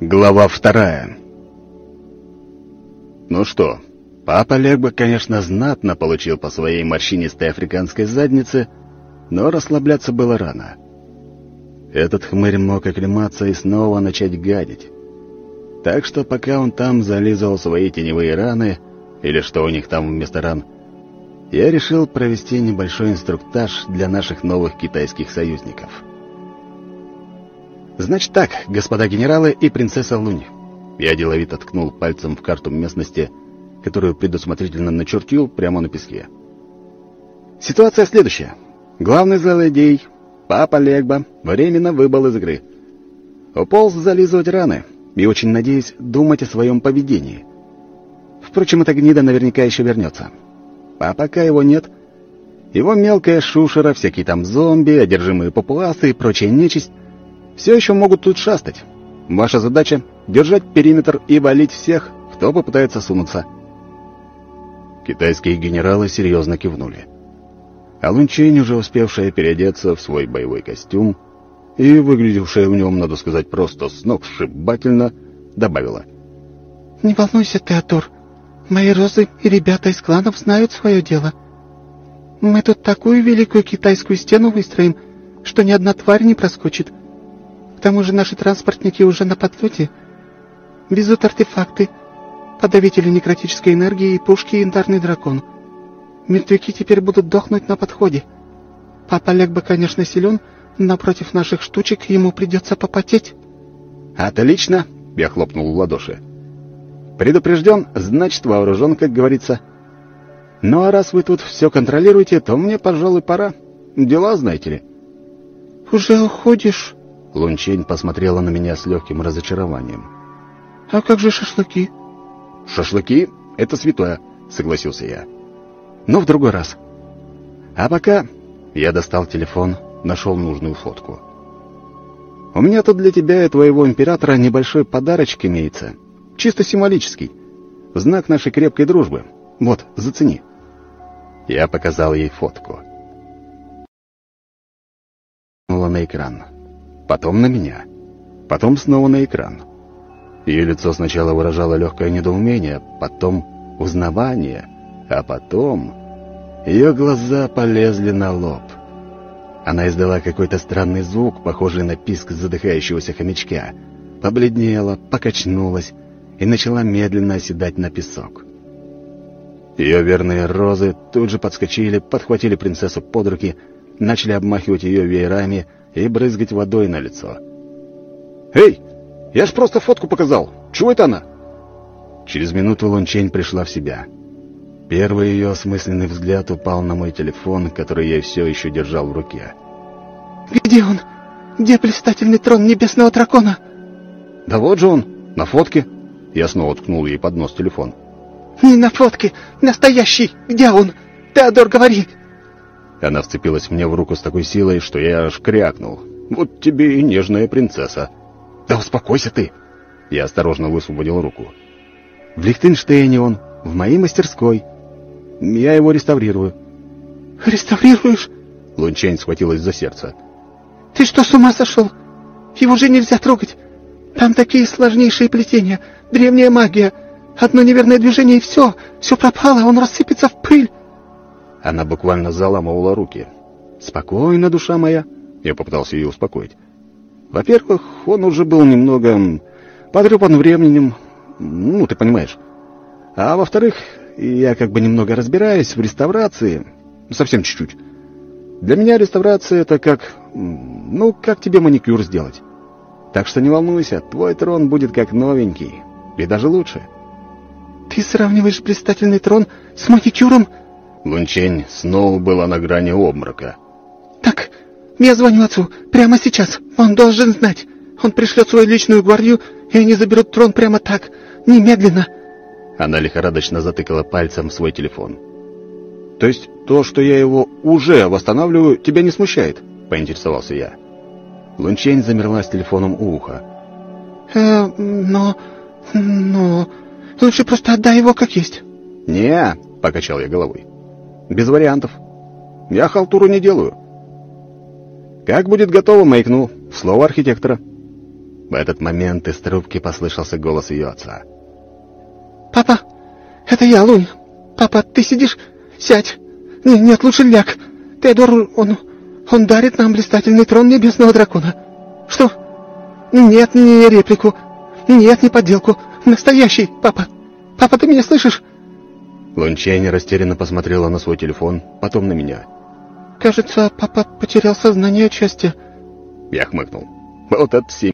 Глава вторая. Ну что, папа Легба, конечно, знатно получил по своей морщинистой африканской заднице, но расслабляться было рано. Этот хмырь мог оклематься и снова начать гадить. Так что пока он там зализывал свои теневые раны, или что у них там вместо ран, я решил провести небольшой инструктаж для наших новых китайских союзников. «Значит так, господа генералы и принцесса Лунь». Я деловито ткнул пальцем в карту местности, которую предусмотрительно начертил прямо на песке. «Ситуация следующая. Главный злодей, папа Легба, временно выбыл из игры. Уполз зализывать раны и, очень надеюсь, думать о своем поведении. Впрочем, эта гнида наверняка еще вернется. А пока его нет, его мелкая шушера, всякие там зомби, одержимые папуасы и прочая нечисть все еще могут тут шастать. Ваша задача — держать периметр и валить всех, кто попытается сунуться. Китайские генералы серьезно кивнули. А Лунчейн, уже успевшая переодеться в свой боевой костюм и выглядевшая в нем, надо сказать, просто сногсшибательно, добавила. «Не волнуйся, Теодор. Мои розы и ребята из кланов знают свое дело. Мы тут такую великую китайскую стену выстроим, что ни одна тварь не проскочит. К тому же наши транспортники уже на подлете. Везут артефакты, подавители некротической энергии и пушки «Янтарный дракон». Мертвяки теперь будут дохнуть на подходе. Папа бы, конечно, силен, но против наших штучек ему придется попотеть. «Отлично!» — я хлопнул в ладоши. «Предупрежден, значит вооружен, как говорится. Ну а раз вы тут все контролируете, то мне, пожалуй, пора. Дела, знаете ли». «Уже уходишь?» Лунчень посмотрела на меня с легким разочарованием. «А как же шашлыки?» «Шашлыки — это святое», — согласился я. «Но в другой раз. А пока...» Я достал телефон, нашел нужную фотку. «У меня тут для тебя и твоего императора небольшой подарочек имеется. Чисто символический. В знак нашей крепкой дружбы. Вот, зацени». Я показал ей фотку. на экран потом на меня, потом снова на экран. Ее лицо сначала выражало легкое недоумение, потом узнавание, а потом ее глаза полезли на лоб. Она издала какой-то странный звук, похожий на писк задыхающегося хомячка, побледнела, покачнулась и начала медленно оседать на песок. Ее верные розы тут же подскочили, подхватили принцессу под руки, начали обмахивать ее веерами — и брызгать водой на лицо. «Эй, я ж просто фотку показал! Чего это она?» Через минуту Лунчень пришла в себя. Первый ее осмысленный взгляд упал на мой телефон, который я все еще держал в руке. «Где он? Где блистательный трон небесного дракона?» «Да вот же он, на фотке!» Я снова ткнул ей под нос телефон. «Не на фотке! Настоящий! Где он? Теодор, говори!» Она вцепилась мне в руку с такой силой, что я аж крякнул. «Вот тебе и нежная принцесса!» «Да успокойся ты!» Я осторожно высвободил руку. «В Лихтенштейне он, в моей мастерской. Я его реставрирую». «Реставрируешь?» Лунчень схватилась за сердце. «Ты что, с ума сошел? Его же нельзя трогать. Там такие сложнейшие плетения, древняя магия. Одно неверное движение и все, все пропало, он рассыпется в пыль. Она буквально заламывала руки. «Спокойно, душа моя!» Я попытался ее успокоить. «Во-первых, он уже был немного потрепан временем, ну, ты понимаешь. А во-вторых, я как бы немного разбираюсь в реставрации, совсем чуть-чуть. Для меня реставрация — это как... ну, как тебе маникюр сделать. Так что не волнуйся, твой трон будет как новенький, и даже лучше». «Ты сравниваешь блистательный трон с маникюром?» Лунчень снова была на грани обморока. «Так, я звоню отцу. Прямо сейчас. Он должен знать. Он пришлет свою личную гвардию, и они заберут трон прямо так. Немедленно». Она лихорадочно затыкала пальцем в свой телефон. «То есть то, что я его уже восстанавливаю, тебя не смущает?» — поинтересовался я. Лунчень замерла с телефоном у уха. «Э, но... но... лучше просто отдай его как есть». «Не-а», покачал я головой. Без вариантов. Я халтуру не делаю. Как будет готово, маякну. Слово архитектора. В этот момент из трубки послышался голос ее отца. «Папа, это я, Лунь. Папа, ты сидишь? Сядь. Нет, нет, лучше ляг. Теодор, он... он дарит нам блистательный трон небесного дракона. Что? Нет, не реплику. Нет, не подделку. Настоящий, папа. Папа, ты меня слышишь?» Лунчейн растерянно посмотрела на свой телефон, потом на меня. «Кажется, папа потерял сознание отчасти». Я хмыкнул. «Вот это семь».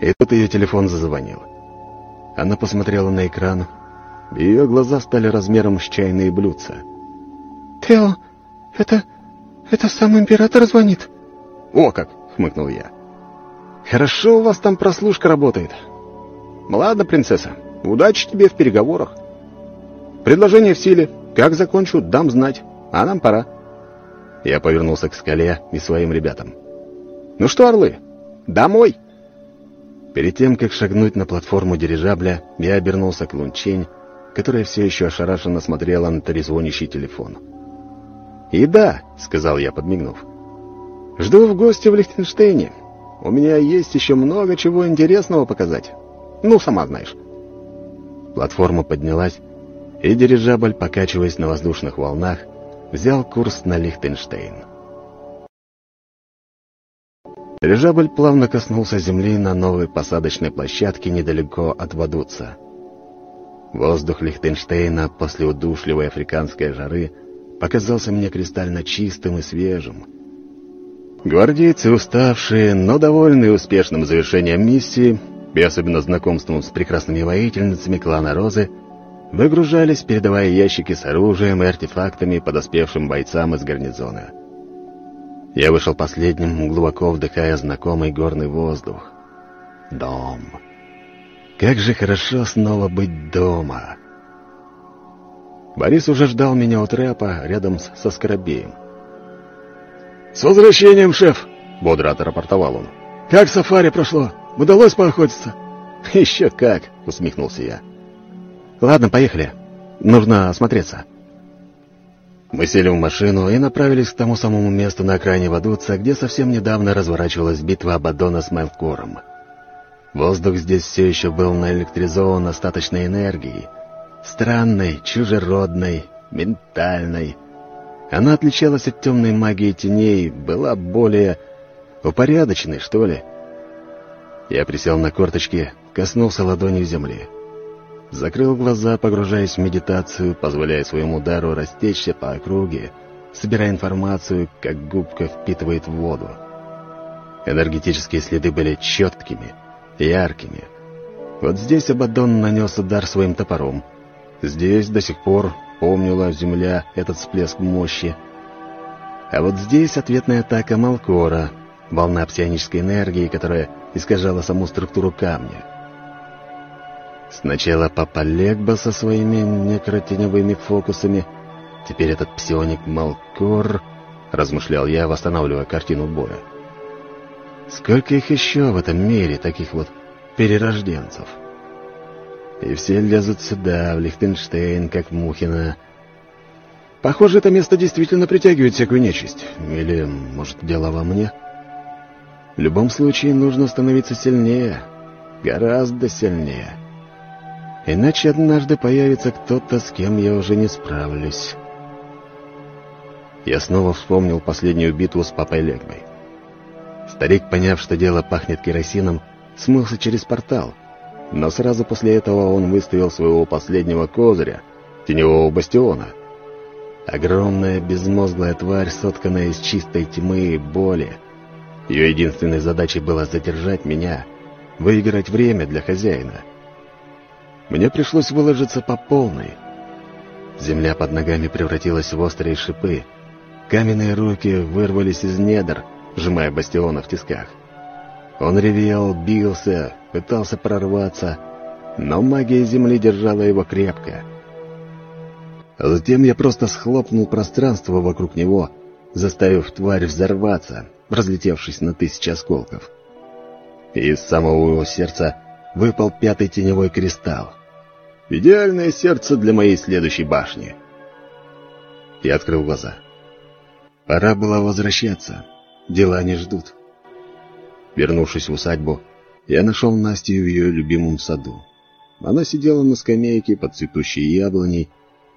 И тут ее телефон зазвонил. Она посмотрела на экран. Ее глаза стали размером с чайные блюдца. «Тео, это... это сам император звонит». «О как!» — хмыкнул я. «Хорошо у вас там прослушка работает. Ладно, принцесса, удачи тебе в переговорах. Предложение в силе. Как закончу, дам знать. А нам пора». Я повернулся к скале и своим ребятам. «Ну что, орлы, домой!» Перед тем, как шагнуть на платформу дирижабля, я обернулся к Лунчень, которая все еще ошарашенно смотрела на трезвонящий телефон. «И да», — сказал я, подмигнув, — «жду в гости в Лихтенштейне. У меня есть еще много чего интересного показать. Ну, сама знаешь». Платформа поднялась, и дирижабль, покачиваясь на воздушных волнах, взял курс на Лихтенштейн. Дирижабль плавно коснулся земли на новой посадочной площадке недалеко от Вадуца. Воздух Лихтенштейна после удушливой африканской жары показался мне кристально чистым и свежим. Гвардейцы, уставшие, но довольные успешным завершением миссии и особенно знакомством с прекрасными воительницами клана Розы, выгружались, передавая ящики с оружием и артефактами подоспевшим бойцам из гарнизона. Я вышел последним, глубоко вдыхая знакомый горный воздух. Дом. Как же хорошо снова быть дома. Борис уже ждал меня у трапа рядом с, со Скоробеем. «С возвращением, шеф!» — бодро отрапортовал он. «Как сафари прошло? Удалось поохотиться?» «Еще как!» — усмехнулся я. «Ладно, поехали. Нужно осмотреться». Мы сели в машину и направились к тому самому месту на окраине Вадуца, где совсем недавно разворачивалась битва Абадона с Мелкором. Воздух здесь все еще был наэлектризован остаточной энергией. Странной, чужеродной, ментальной. Она отличалась от темной магии теней, была более упорядоченной, что ли. Я присел на корточки, коснулся ладонью земли. Закрыл глаза, погружаясь в медитацию, позволяя своему дару растечься по округе, собирая информацию, как губка впитывает воду. Энергетические следы были четкими, яркими. Вот здесь Абадон нанес удар своим топором. Здесь до сих пор помнила земля этот всплеск мощи. А вот здесь ответная атака Малкора, волна псионической энергии, которая искажала саму структуру камня. Сначала Папа Легба со своими некротеневыми фокусами, теперь этот псионик Малкор, размышлял я, восстанавливая картину боя. Сколько их еще в этом мире, таких вот перерожденцев? И все лезут сюда, в Лихтенштейн, как Мухина. Похоже, это место действительно притягивает всякую нечисть. Или, может, дело во мне? В любом случае, нужно становиться сильнее. Гораздо сильнее. Иначе однажды появится кто-то, с кем я уже не справлюсь. Я снова вспомнил последнюю битву с папой Легмой. Старик, поняв, что дело пахнет керосином, смылся через портал, но сразу после этого он выставил своего последнего козыря, теневого бастиона. Огромная безмозглая тварь, сотканная из чистой тьмы и боли. Ее единственной задачей было задержать меня, выиграть время для хозяина — мне пришлось выложиться по полной. Земля под ногами превратилась в острые шипы. Каменные руки вырвались из недр, сжимая бастиона в тисках. Он ревел, бился, пытался прорваться, но магия земли держала его крепко. Затем я просто схлопнул пространство вокруг него, заставив тварь взорваться, разлетевшись на тысячи осколков. Из самого его сердца выпал пятый теневой кристалл. Идеальное сердце для моей следующей башни. Я открыл глаза. Пора было возвращаться. Дела не ждут. Вернувшись в усадьбу, я нашел Настю в ее любимом саду. Она сидела на скамейке под цветущей яблоней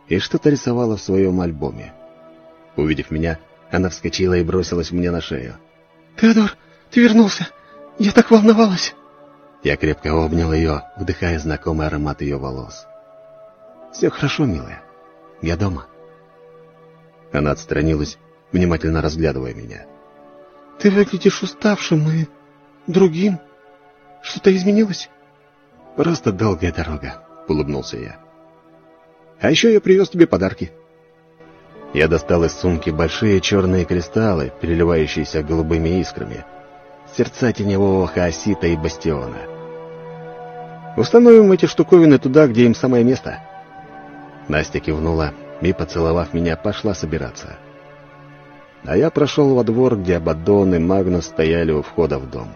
и что-то рисовала в своем альбоме. Увидев меня, она вскочила и бросилась мне на шею. «Теодор, ты вернулся! Я так волновалась!» Я крепко обнял ее, вдыхая знакомый аромат ее волос. «Все хорошо, милая. Я дома». Она отстранилась, внимательно разглядывая меня. «Ты выглядишь уставшим и другим. Что-то изменилось?» «Просто долгая дорога», — улыбнулся я. «А еще я привез тебе подарки». Я достал из сумки большие черные кристаллы, переливающиеся голубыми искрами. Сердца теневого хаосита и бастиона. «Установим эти штуковины туда, где им самое место». Настя кивнула и, поцеловав меня, пошла собираться. А я прошел во двор, где Абаддон и Магнус стояли у входа в дом.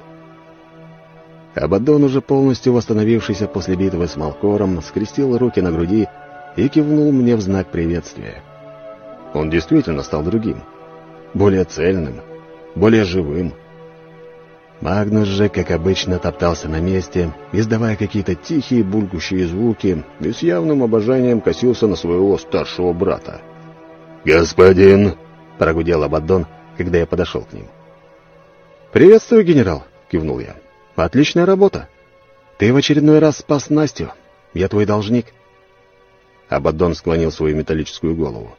Абаддон, уже полностью восстановившийся после битвы с Малкором, скрестил руки на груди и кивнул мне в знак приветствия. Он действительно стал другим, более цельным, более живым. Магнус же, как обычно, топтался на месте, издавая какие-то тихие булькающие звуки и с явным обожанием косился на своего старшего брата. «Господин!» — прогудел Абаддон, когда я подошел к ним. «Приветствую, генерал!» — кивнул я. Отличная работа. Ты в очередной раз спас Настю. Я твой должник. Абаддон склонил свою металлическую голову.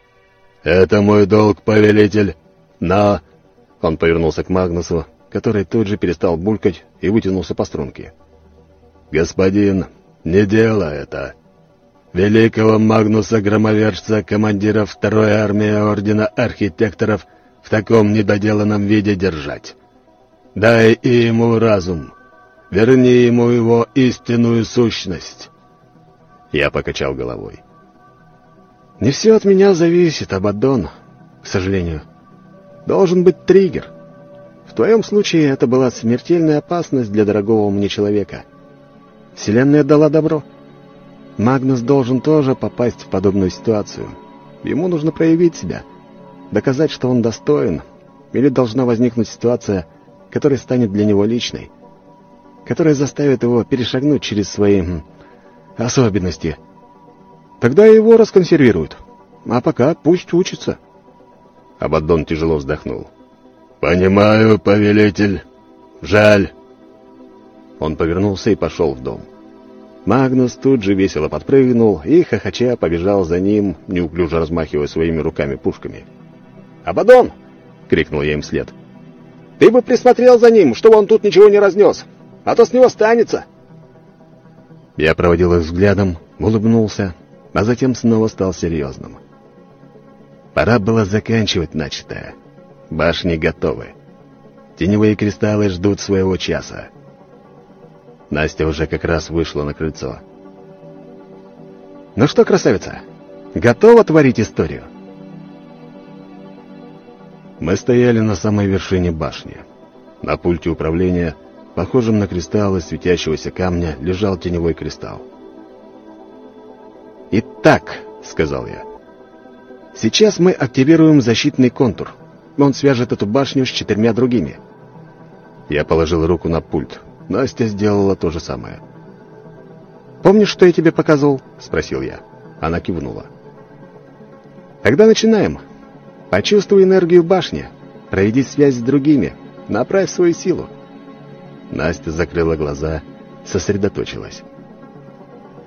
«Это мой долг, повелитель. На...» Он повернулся к Магнусу, который тут же перестал булькать и вытянулся по струнке. «Господин, не делай это. Великого Магнуса Громовержца, командира второй армии Ордена Архитекторов, в таком недоделанном виде держать. Дай и ему разум, Верни ему его истинную сущность. Я покачал головой. Не все от меня зависит, Абаддон, к сожалению. Должен быть триггер. В твоем случае это была смертельная опасность для дорогого мне человека. Вселенная дала добро. Магнус должен тоже попасть в подобную ситуацию. Ему нужно проявить себя, доказать, что он достоин, или должна возникнуть ситуация, которая станет для него личной — которая заставит его перешагнуть через свои особенности. Тогда его расконсервируют. А пока пусть учится. Абаддон тяжело вздохнул. «Понимаю, повелитель. Жаль». Он повернулся и пошел в дом. Магнус тут же весело подпрыгнул и, хохоча, побежал за ним, неуклюже размахивая своими руками-пушками. «Абадон!» — крикнул я им вслед. «Ты бы присмотрел за ним, чтобы он тут ничего не разнес а то с него станется. Я проводил их взглядом, улыбнулся, а затем снова стал серьезным. Пора было заканчивать начатое. Башни готовы. Теневые кристаллы ждут своего часа. Настя уже как раз вышла на крыльцо. «Ну что, красавица, готова творить историю?» Мы стояли на самой вершине башни. На пульте управления Похожим на кристаллы светящегося камня лежал теневой кристалл. «Итак», — сказал я, — «сейчас мы активируем защитный контур. Он свяжет эту башню с четырьмя другими». Я положил руку на пульт. Настя сделала то же самое. «Помнишь, что я тебе показывал?» — спросил я. Она кивнула. «Тогда начинаем. Почувствуй энергию башни. Проведи связь с другими. Направь свою силу. Настя закрыла глаза, сосредоточилась.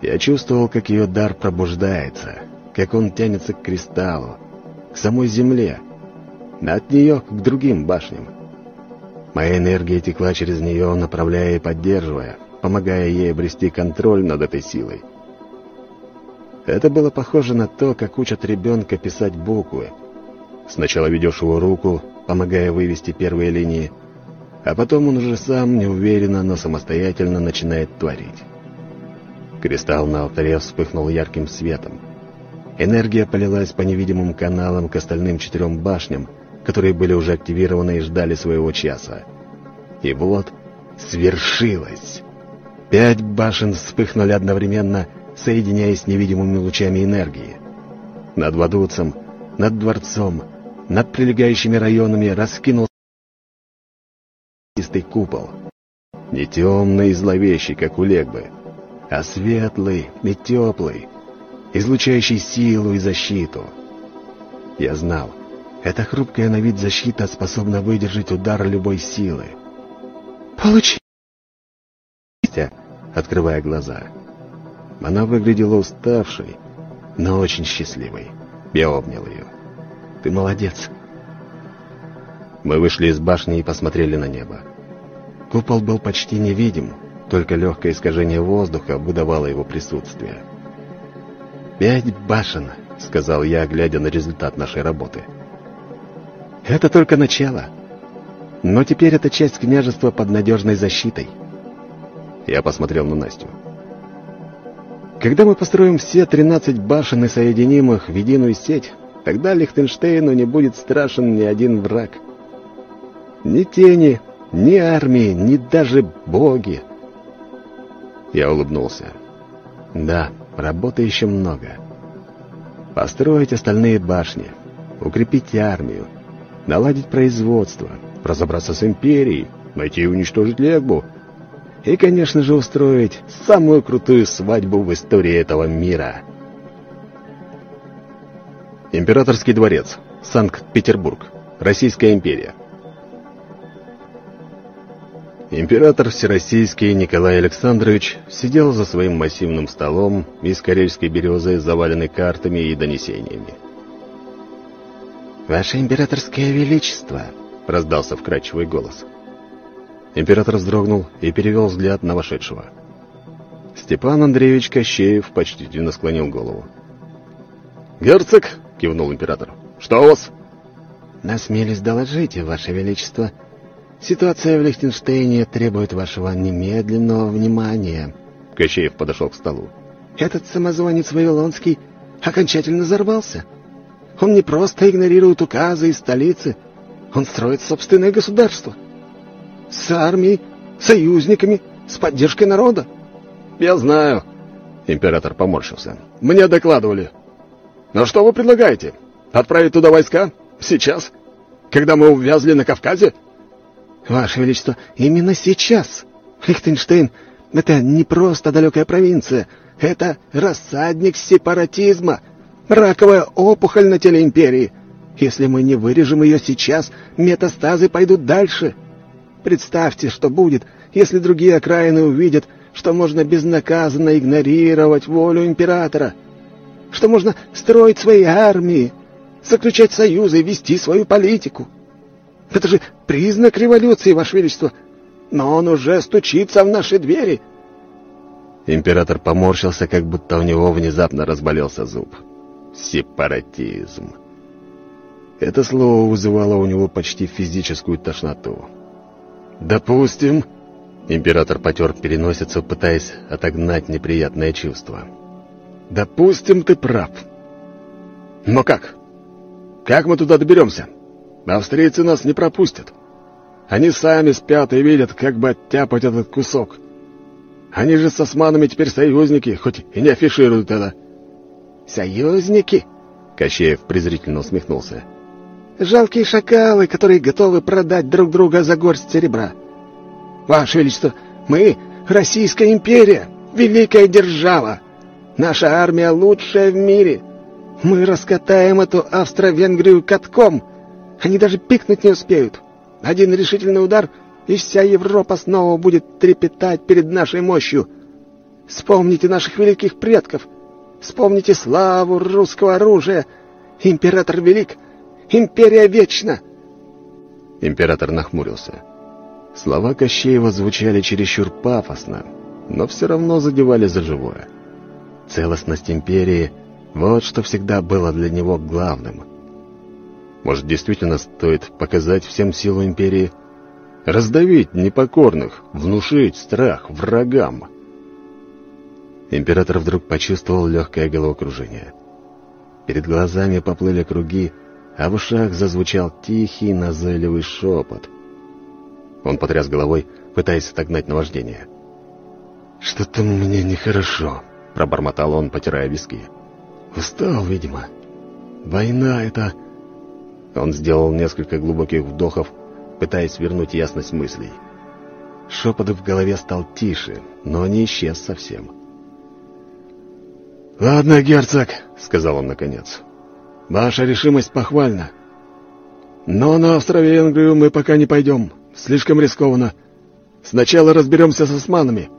Я чувствовал, как ее дар пробуждается, как он тянется к кристаллу, к самой земле, от нее к другим башням. Моя энергия текла через нее, направляя и поддерживая, помогая ей обрести контроль над этой силой. Это было похоже на то, как учат ребенка писать буквы. Сначала ведешь его руку, помогая вывести первые линии, а потом он уже сам неуверенно, но самостоятельно начинает творить. Кристалл на алтаре вспыхнул ярким светом. Энергия полилась по невидимым каналам к остальным четырем башням, которые были уже активированы и ждали своего часа. И вот свершилось. Пять башен вспыхнули одновременно, соединяясь с невидимыми лучами энергии. Над Вадуцем, над дворцом, над прилегающими районами раскинулся чистый купол. Не темный и зловещий, как у Легбы, а светлый и теплый, излучающий силу и защиту. Я знал, эта хрупкая на вид защита способна выдержать удар любой силы. «Получи!» открывая глаза. Она выглядела уставшей, но очень счастливой. Я обнял ее. «Ты молодец!» Мы вышли из башни и посмотрели на небо. Купол был почти невидим, только легкое искажение воздуха выдавало его присутствие. «Пять башен», — сказал я, глядя на результат нашей работы. «Это только начало. Но теперь это часть княжества под надежной защитой». Я посмотрел на Настю. «Когда мы построим все 13 башен и соединим их в единую сеть, тогда Лихтенштейну не будет страшен ни один враг. Ни тени, ни армии, ни даже боги». Я улыбнулся. «Да, работы еще много. Построить остальные башни, укрепить армию, наладить производство, разобраться с империей, найти и уничтожить Легбу — и, конечно же, устроить самую крутую свадьбу в истории этого мира. Императорский дворец, Санкт-Петербург, Российская империя. Император Всероссийский Николай Александрович сидел за своим массивным столом из карельской березы, заваленной картами и донесениями. «Ваше императорское величество!» — раздался вкрадчивый голос — Император вздрогнул и перевел взгляд на вошедшего. Степан Андреевич Кощеев почтительно склонил голову. «Герцог!» — кивнул император. «Что у вас?» «Насмелись доложить, Ваше Величество. Ситуация в Лихтенштейне требует вашего немедленного внимания». Кощеев подошел к столу. «Этот самозванец Вавилонский окончательно взорвался. Он не просто игнорирует указы из столицы, он строит собственное государство» с армией, союзниками, с поддержкой народа. Я знаю. Император поморщился. Мне докладывали. Но что вы предлагаете? Отправить туда войска? Сейчас? Когда мы увязли на Кавказе? Ваше Величество, именно сейчас. Лихтенштейн — это не просто далекая провинция. Это рассадник сепаратизма, раковая опухоль на теле империи. Если мы не вырежем ее сейчас, метастазы пойдут дальше. — Представьте, что будет, если другие окраины увидят, что можно безнаказанно игнорировать волю императора, что можно строить свои армии, заключать союзы вести свою политику. Это же признак революции, Ваше Величество. Но он уже стучится в наши двери. Император поморщился, как будто у него внезапно разболелся зуб. Сепаратизм. Это слово вызывало у него почти физическую тошноту. «Допустим...» Император потер переносицу, пытаясь отогнать неприятное чувство. «Допустим, ты прав. Но как? Как мы туда доберемся? Австрийцы нас не пропустят. Они сами спят и видят, как бы оттяпать этот кусок. Они же с османами теперь союзники, хоть и не афишируют это». «Союзники?» — Кощеев презрительно усмехнулся. Жалкие шакалы, которые готовы продать друг друга за горсть серебра. Ваше Величество, мы — Российская империя, великая держава. Наша армия лучшая в мире. Мы раскатаем эту Австро-Венгрию катком. Они даже пикнуть не успеют. Один решительный удар, и вся Европа снова будет трепетать перед нашей мощью. Вспомните наших великих предков. Вспомните славу русского оружия. Император велик — Империя вечна!» Император нахмурился. Слова Кощеева звучали чересчур пафосно, но все равно задевали за живое. Целостность империи — вот что всегда было для него главным. Может, действительно стоит показать всем силу империи? Раздавить непокорных, внушить страх врагам? Император вдруг почувствовал легкое головокружение. Перед глазами поплыли круги, а в ушах зазвучал тихий назойливый шепот. Он потряс головой, пытаясь отогнать наваждение. «Что-то мне нехорошо», — пробормотал он, потирая виски. «Устал, видимо. Война — это...» Он сделал несколько глубоких вдохов, пытаясь вернуть ясность мыслей. Шепот в голове стал тише, но не исчез совсем. «Ладно, герцог», — сказал он наконец. «Ваша решимость похвальна. Но на Австро-Венгрию мы пока не пойдем. Слишком рискованно. Сначала разберемся с османами.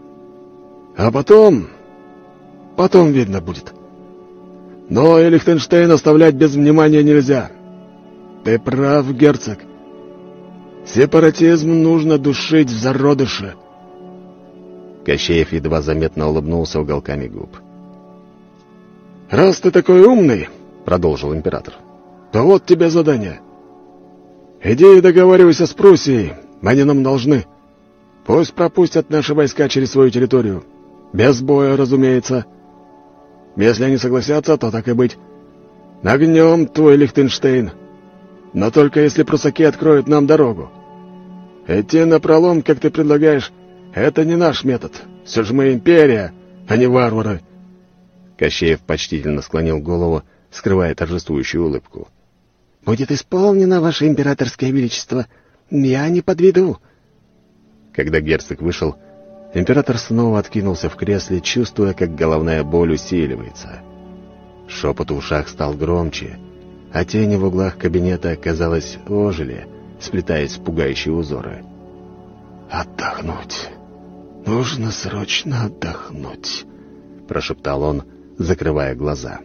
А потом... Потом видно будет. Но и Лихтенштейн оставлять без внимания нельзя. Ты прав, герцог. Сепаратизм нужно душить в зародыше. Кощеев едва заметно улыбнулся уголками губ. «Раз ты такой умный, — продолжил император, — то вот тебе задание. Иди и договаривайся с Пруссией, они нам должны. Пусть пропустят наши войска через свою территорию. Без боя, разумеется. Если они согласятся, то так и быть. Нагнем твой Лихтенштейн. Но только если прусаки откроют нам дорогу. Идти на пролом, как ты предлагаешь, это не наш метод. Все же мы империя, а не варвары. Кощеев почтительно склонил голову, скрывая торжествующую улыбку. «Будет исполнено, Ваше Императорское Величество. Я не подведу». Когда герцог вышел, император снова откинулся в кресле, чувствуя, как головная боль усиливается. Шепот в ушах стал громче, а тени в углах кабинета, казалось, ожили, сплетаясь в пугающие узоры. «Отдохнуть. Нужно срочно отдохнуть», — прошептал он, закрывая глаза.